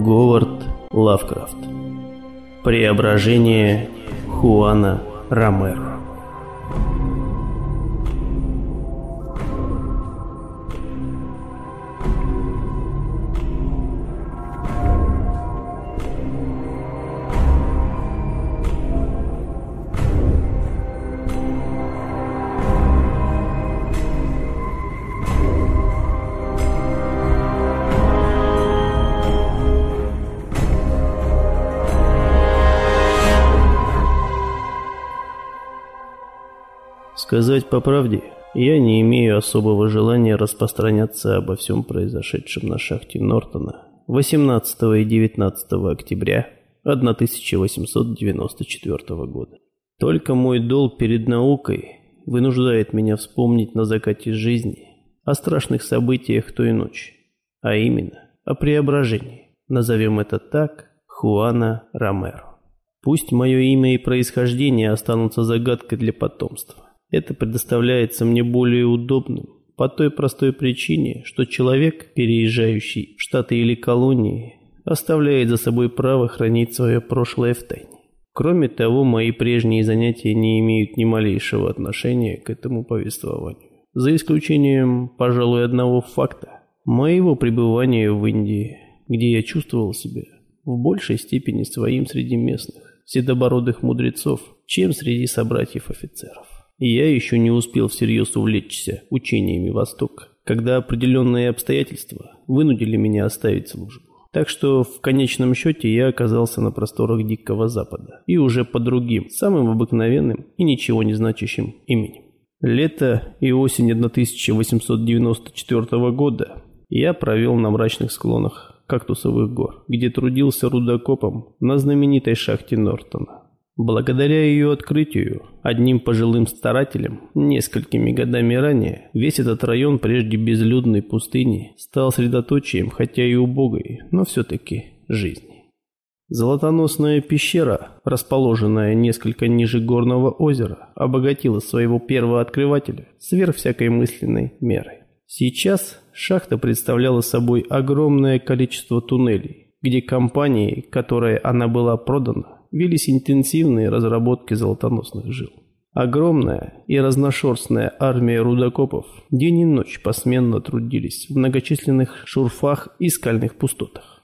Говард Лавкрафт. Преображение Хуана Ромеро. Сказать по правде, я не имею особого желания распространяться обо всем произошедшем на шахте Нортона 18 и 19 октября 1894 года. Только мой долг перед наукой вынуждает меня вспомнить на закате жизни о страшных событиях той ночи, а именно о преображении, назовем это так, Хуана Ромеро. Пусть мое имя и происхождение останутся загадкой для потомства. Это предоставляется мне более удобным по той простой причине, что человек, переезжающий в Штаты или колонии, оставляет за собой право хранить свое прошлое в тайне. Кроме того, мои прежние занятия не имеют ни малейшего отношения к этому повествованию. За исключением, пожалуй, одного факта – моего пребывания в Индии, где я чувствовал себя в большей степени своим среди местных, седобородых мудрецов, чем среди собратьев-офицеров и я еще не успел всерьез увлечься учениями Востока, когда определенные обстоятельства вынудили меня оставить службу. Так что в конечном счете я оказался на просторах Дикого Запада и уже по другим, самым обыкновенным и ничего не значащим именем. Лето и осень 1894 года я провел на мрачных склонах кактусовых гор, где трудился рудокопом на знаменитой шахте Нортона. Благодаря ее открытию, одним пожилым старателем, несколькими годами ранее, весь этот район прежде безлюдной пустыни стал средоточием, хотя и убогой, но все-таки жизни. Золотоносная пещера, расположенная несколько ниже горного озера, обогатила своего первого открывателя сверх всякой мысленной меры. Сейчас шахта представляла собой огромное количество туннелей, где компанией, которой она была продана, велись интенсивные разработки золотоносных жил. Огромная и разношерстная армия рудокопов день и ночь посменно трудились в многочисленных шурфах и скальных пустотах.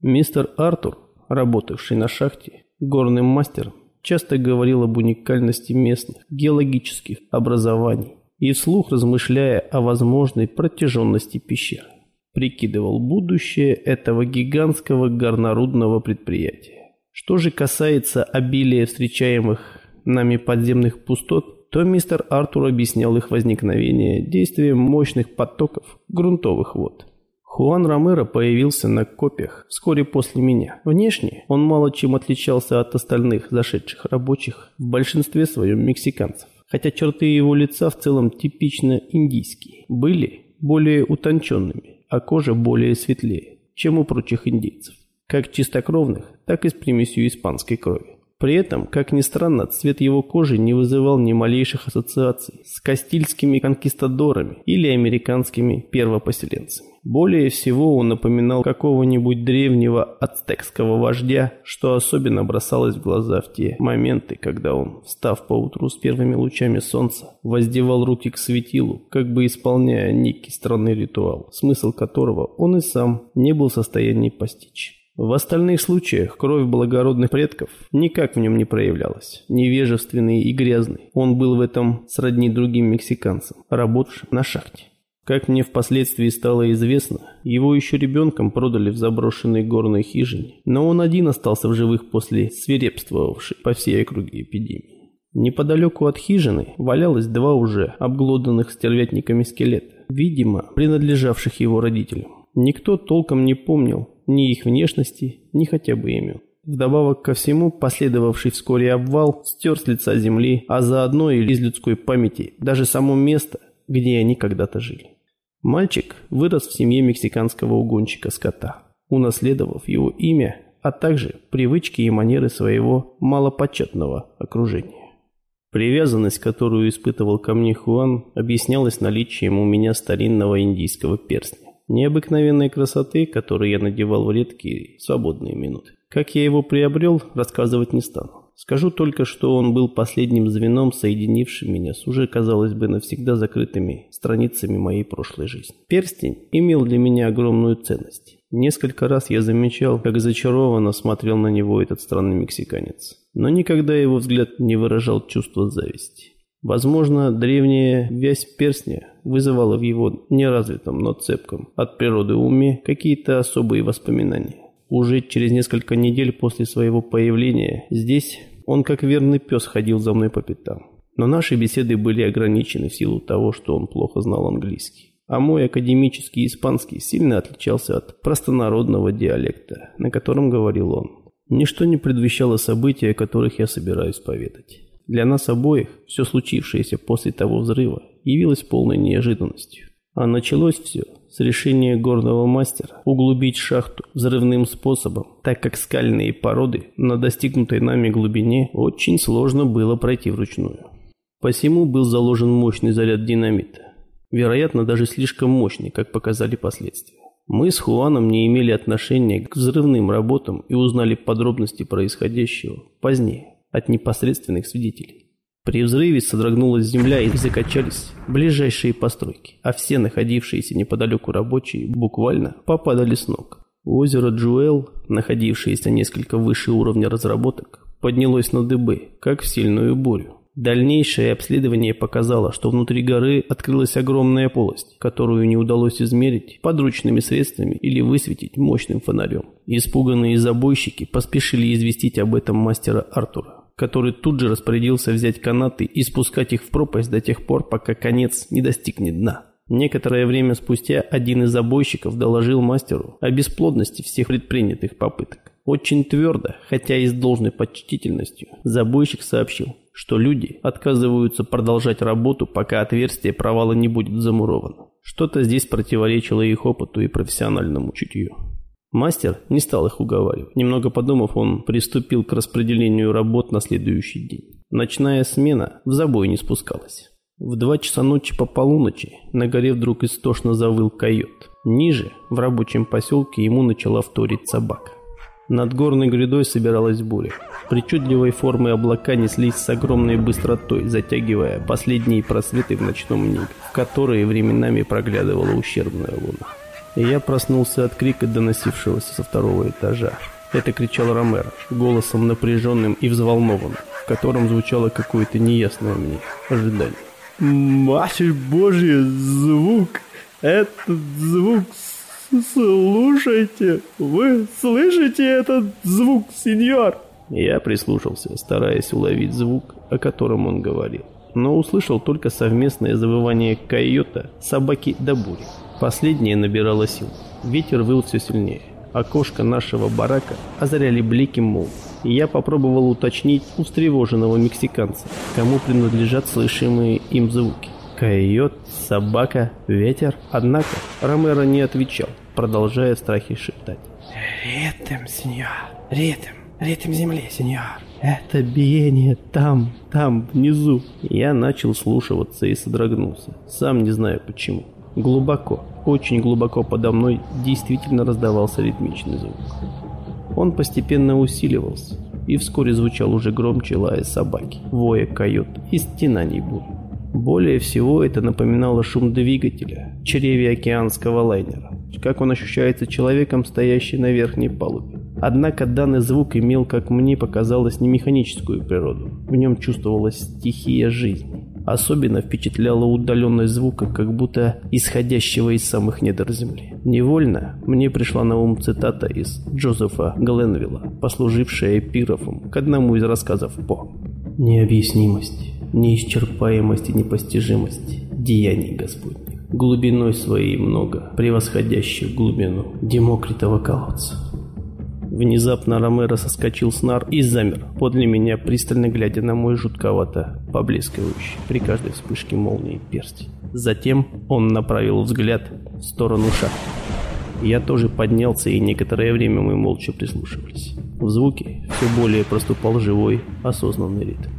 Мистер Артур, работавший на шахте, горным мастером, часто говорил об уникальности местных геологических образований и вслух размышляя о возможной протяженности пещеры, прикидывал будущее этого гигантского горнорудного предприятия. Что же касается обилия встречаемых нами подземных пустот, то мистер Артур объяснял их возникновение действием мощных потоков грунтовых вод. Хуан Ромеро появился на копиях вскоре после меня. Внешне он мало чем отличался от остальных зашедших рабочих, в большинстве своем мексиканцев. Хотя черты его лица в целом типично индийские, были более утонченными, а кожа более светлее, чем у прочих индейцев как чистокровных, так и с примесью испанской крови. При этом, как ни странно, цвет его кожи не вызывал ни малейших ассоциаций с кастильскими конкистадорами или американскими первопоселенцами. Более всего он напоминал какого-нибудь древнего ацтекского вождя, что особенно бросалось в глаза в те моменты, когда он, встав поутру с первыми лучами солнца, воздевал руки к светилу, как бы исполняя некий странный ритуал, смысл которого он и сам не был в состоянии постичь. В остальных случаях кровь благородных предков никак в нем не проявлялась. Невежественный и грязный, он был в этом сродни другим мексиканцам, работавшим на шахте. Как мне впоследствии стало известно, его еще ребенком продали в заброшенной горной хижине, но он один остался в живых после свирепствовавшей по всей округе эпидемии. Неподалеку от хижины валялось два уже обглоданных стервятниками скелета, видимо, принадлежавших его родителям. Никто толком не помнил, ни их внешности, ни хотя бы имен. Вдобавок ко всему, последовавший вскоре обвал стер с лица земли, а заодно и из людской памяти даже само место, где они когда-то жили. Мальчик вырос в семье мексиканского угонщика скота, унаследовав его имя, а также привычки и манеры своего малопочетного окружения. Привязанность, которую испытывал ко мне Хуан, объяснялась наличием у меня старинного индийского перстня необыкновенной красоты, который я надевал в редкие свободные минуты. Как я его приобрел, рассказывать не стану. Скажу только, что он был последним звеном, соединившим меня с уже, казалось бы, навсегда закрытыми страницами моей прошлой жизни. Перстень имел для меня огромную ценность. Несколько раз я замечал, как зачарованно смотрел на него этот странный мексиканец. Но никогда его взгляд не выражал чувства зависти. Возможно, древняя вязь перстня вызывала в его неразвитом, но цепком от природы уме какие-то особые воспоминания. Уже через несколько недель после своего появления здесь он как верный пес ходил за мной по пятам. Но наши беседы были ограничены в силу того, что он плохо знал английский. А мой академический испанский сильно отличался от простонародного диалекта, на котором говорил он. Ничто не предвещало событий, о которых я собираюсь поведать. Для нас обоих все случившееся после того взрыва явилось полной неожиданностью. А началось все с решения горного мастера углубить шахту взрывным способом, так как скальные породы на достигнутой нами глубине очень сложно было пройти вручную. Посему был заложен мощный заряд динамита, вероятно, даже слишком мощный, как показали последствия. Мы с Хуаном не имели отношения к взрывным работам и узнали подробности происходящего позднее от непосредственных свидетелей. При взрыве содрогнулась земля и закачались ближайшие постройки, а все находившиеся неподалеку рабочие буквально попадали с ног. Озеро Джуэл, находившееся несколько выше уровня разработок, поднялось на дыбы, как в сильную бурю. Дальнейшее обследование показало, что внутри горы открылась огромная полость, которую не удалось измерить подручными средствами или высветить мощным фонарем. Испуганные забойщики поспешили известить об этом мастера Артура который тут же распорядился взять канаты и спускать их в пропасть до тех пор, пока конец не достигнет дна. Некоторое время спустя один из обойщиков доложил мастеру о бесплодности всех предпринятых попыток. Очень твердо, хотя и с должной почтительностью, забойщик сообщил, что люди отказываются продолжать работу, пока отверстие провала не будет замуровано. Что-то здесь противоречило их опыту и профессиональному чутью. Мастер не стал их уговаривать. Немного подумав, он приступил к распределению работ на следующий день. Ночная смена в забой не спускалась. В два часа ночи по полуночи на горе вдруг истошно завыл койот. Ниже, в рабочем поселке, ему начала вторить собака. Над горной грядой собиралась буря. Причудливой формы облака неслись с огромной быстротой, затягивая последние просветы в ночном небе, в которые временами проглядывала ущербная луна и я проснулся от крика, доносившегося со второго этажа. Это кричал Ромеро, голосом напряженным и взволнованным, в котором звучало какое-то неясное мне ожидание. «Матерь Божья, звук! Этот звук слушайте! Вы слышите этот звук, сеньор?» Я прислушался, стараясь уловить звук, о котором он говорил, но услышал только совместное завывание койота, собаки до бури. Последнее набирало сил. Ветер выл все сильнее. Окошко нашего барака озаряли блики молнии. И я попробовал уточнить у встревоженного мексиканца, кому принадлежат слышимые им звуки. Койот, собака, ветер. Однако Ромеро не отвечал, продолжая в страхе шептать. «Ритм, сеньор, ритм, ритм земли, сеньор. Это биение там, там, внизу». Я начал слушаться и содрогнулся, сам не знаю почему. Глубоко, очень глубоко подо мной действительно раздавался ритмичный звук. Он постепенно усиливался и вскоре звучал уже громче лая собаки, воя койот и стенаний бурь. Более всего это напоминало шум двигателя чреве океанского лайнера, как он ощущается человеком, стоящим на верхней палубе. Однако данный звук имел, как мне показалось, не механическую природу. В нем чувствовалась стихия жизни. Особенно впечатляла удаленность звука, как будто исходящего из самых недр земли. Невольно мне пришла на ум цитата из Джозефа Гленвилла, послужившая эпиграфом к одному из рассказов По. «Необъяснимость, неисчерпаемость и непостижимость деяний Господних, глубиной своей много, превосходящих глубину Демокритова колодца». Внезапно Ромеро соскочил с нар и замер подле меня, пристально глядя на мой жутковато поблескивающий при каждой вспышке молнии перстень. Затем он направил взгляд в сторону шахты. Я тоже поднялся, и некоторое время мы молча прислушивались. В звуке все более проступал живой, осознанный ритм.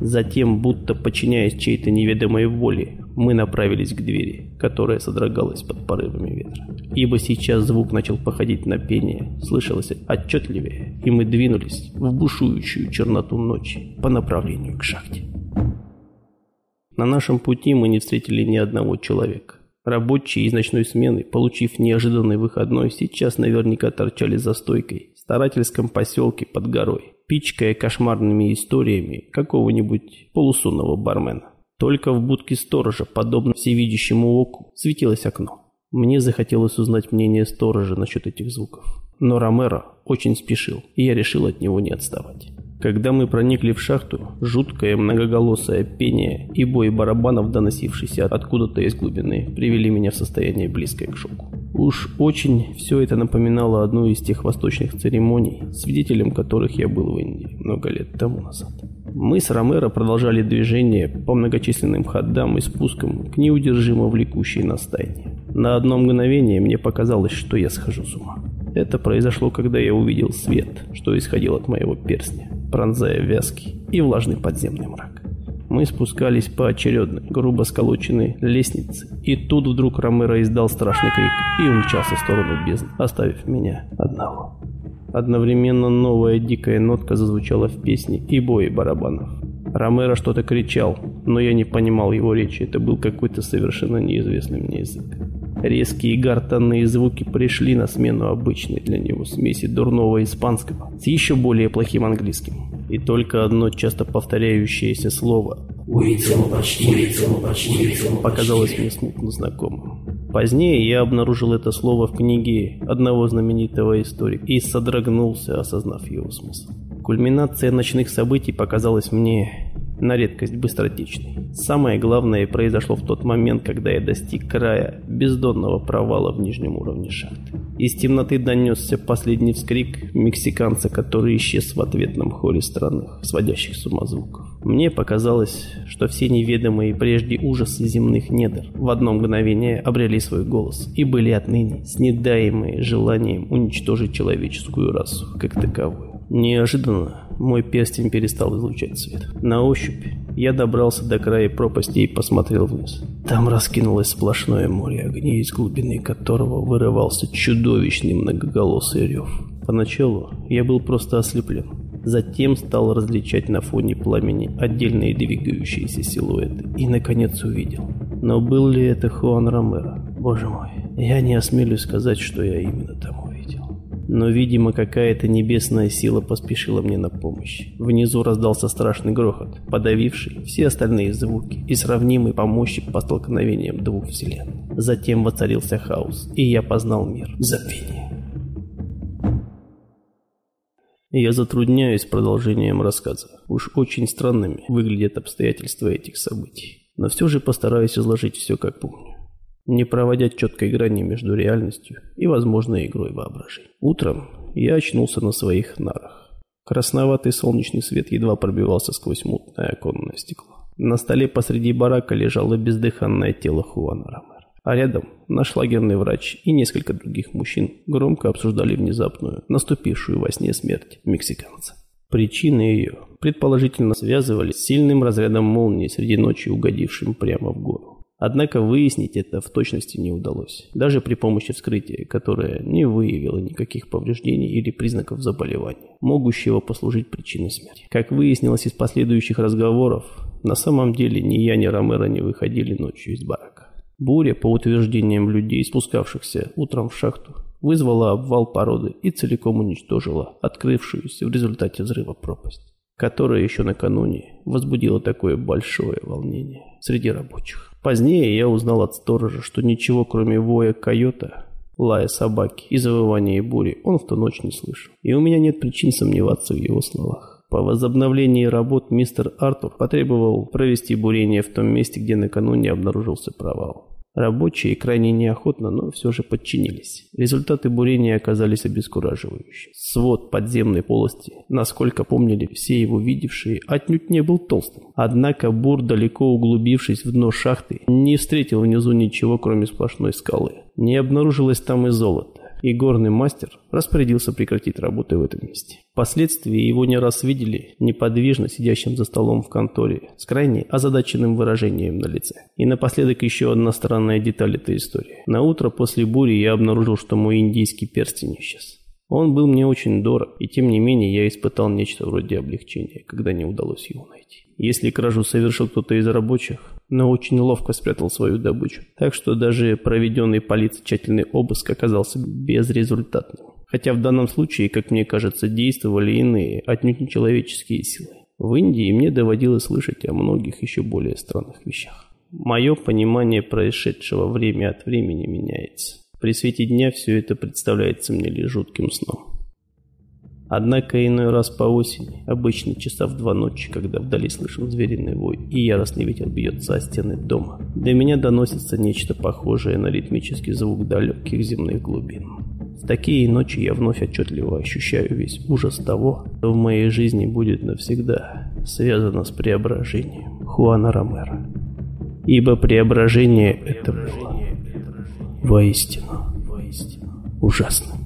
Затем, будто подчиняясь чьей-то неведомой воле, мы направились к двери, которая содрогалась под порывами ветра. ибо сейчас звук начал походить на пение, слышалось отчетливее, и мы двинулись в бушующую черноту ночи по направлению к шахте. На нашем пути мы не встретили ни одного человека. Рабочие из ночной смены, получив неожиданный выходной, сейчас наверняка торчали за стойкой в старательском поселке под горой, пичкая кошмарными историями какого-нибудь полусонного бармена. Только в будке сторожа, подобно всевидящему оку, светилось окно. Мне захотелось узнать мнение сторожа насчет этих звуков. Но Ромеро очень спешил, и я решил от него не отставать. Когда мы проникли в шахту, жуткое многоголосое пение и бой барабанов, доносившийся откуда-то из глубины, привели меня в состояние близкое к шоку. Уж очень все это напоминало одну из тех восточных церемоний, свидетелем которых я был в Индии много лет тому назад. Мы с Ромеро продолжали движение по многочисленным ходам и спускам к неудержимо влекущей нас тайне. На одно мгновение мне показалось, что я схожу с ума. Это произошло, когда я увидел свет, что исходил от моего перстня пронзая вязкий и влажный подземный мрак. Мы спускались поочередно, грубо сколоченной лестнице, и тут вдруг Ромеро издал страшный крик и умчался в сторону бездны, оставив меня одного. Одновременно новая дикая нотка зазвучала в песне и бое барабанов. Ромеро что-то кричал, но я не понимал его речи, это был какой-то совершенно неизвестный мне язык. Резкие гортанные звуки пришли на смену обычной для него смеси дурного испанского с еще более плохим английским. И только одно часто повторяющееся слово показалось мне смутно знакомым. Позднее я обнаружил это слово в книге одного знаменитого историка и содрогнулся, осознав его смысл. Кульминация ночных событий показалась мне на редкость быстротечный. Самое главное произошло в тот момент, когда я достиг края бездонного провала в нижнем уровне шахты. Из темноты донесся последний вскрик мексиканца, который исчез в ответном хоре странных, сводящих с ума звуков. Мне показалось, что все неведомые прежде ужасы земных недр в одно мгновение обрели свой голос и были отныне снедаемые желанием уничтожить человеческую расу как таковую. Неожиданно мой перстень перестал излучать свет. На ощупь я добрался до края пропасти и посмотрел вниз. Там раскинулось сплошное море огней, из глубины которого вырывался чудовищный многоголосый рев. Поначалу я был просто ослеплен. Затем стал различать на фоне пламени отдельные двигающиеся силуэты. И, наконец, увидел. Но был ли это Хуан Ромеро? Боже мой, я не осмелюсь сказать, что я именно там но, видимо, какая-то небесная сила поспешила мне на помощь. Внизу раздался страшный грохот, подавивший все остальные звуки и сравнимый по мощи по столкновениям двух вселенных. Затем воцарился хаос, и я познал мир. Забвение. Я затрудняюсь продолжением рассказа. Уж очень странными выглядят обстоятельства этих событий. Но все же постараюсь изложить все как помню не проводя четкой грани между реальностью и возможной игрой воображения. Утром я очнулся на своих нарах. Красноватый солнечный свет едва пробивался сквозь мутное оконное стекло. На столе посреди барака лежало бездыханное тело Хуана Ромера. А рядом наш лагерный врач и несколько других мужчин громко обсуждали внезапную, наступившую во сне смерть мексиканца. Причины ее предположительно связывались с сильным разрядом молнии среди ночи, угодившим прямо в гору. Однако выяснить это в точности не удалось, даже при помощи вскрытия, которое не выявило никаких повреждений или признаков заболевания, могущего послужить причиной смерти. Как выяснилось из последующих разговоров, на самом деле ни я, ни Ромеро не выходили ночью из барака. Буря, по утверждениям людей, спускавшихся утром в шахту, вызвала обвал породы и целиком уничтожила открывшуюся в результате взрыва пропасть, которая еще накануне возбудила такое большое волнение среди рабочих. Позднее я узнал от сторожа, что ничего кроме воя койота, лая собаки и завывания бури он в ту ночь не слышал. И у меня нет причин сомневаться в его словах. По возобновлении работ мистер Артур потребовал провести бурение в том месте, где накануне обнаружился провал. Рабочие крайне неохотно, но все же подчинились. Результаты бурения оказались обескураживающими. Свод подземной полости, насколько помнили все его видевшие, отнюдь не был толстым. Однако бур, далеко углубившись в дно шахты, не встретил внизу ничего, кроме сплошной скалы. Не обнаружилось там и золота и горный мастер распорядился прекратить работу в этом месте. Впоследствии его не раз видели неподвижно сидящим за столом в конторе с крайне озадаченным выражением на лице. И напоследок еще одна странная деталь этой истории. На утро после бури я обнаружил, что мой индийский перстень исчез. Он был мне очень дорог, и тем не менее я испытал нечто вроде облегчения, когда не удалось его найти. Если кражу совершил кто-то из рабочих, но очень ловко спрятал свою добычу, так что даже проведенный полицией тщательный обыск оказался безрезультатным. Хотя в данном случае, как мне кажется, действовали иные, отнюдь не человеческие силы. В Индии мне доводилось слышать о многих еще более странных вещах. Мое понимание происшедшего время от времени меняется. При свете дня все это представляется мне лишь жутким сном. Однако иной раз по осени, обычно часа в два ночи, когда вдали слышим звериный вой и яростный ветер бьется о стены дома, до меня доносится нечто похожее на ритмический звук далеких земных глубин. В такие ночи я вновь отчетливо ощущаю весь ужас того, что в моей жизни будет навсегда связано с преображением Хуана Ромера. Ибо преображение это было воистину, воистину ужасным.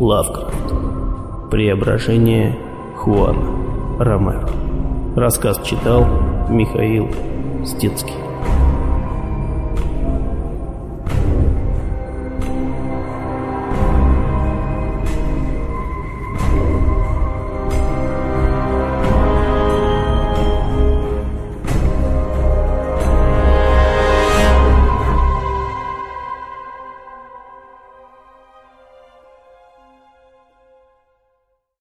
Лавкрафт. Преображение Хуана Ромеро. Рассказ читал Михаил Стецкий.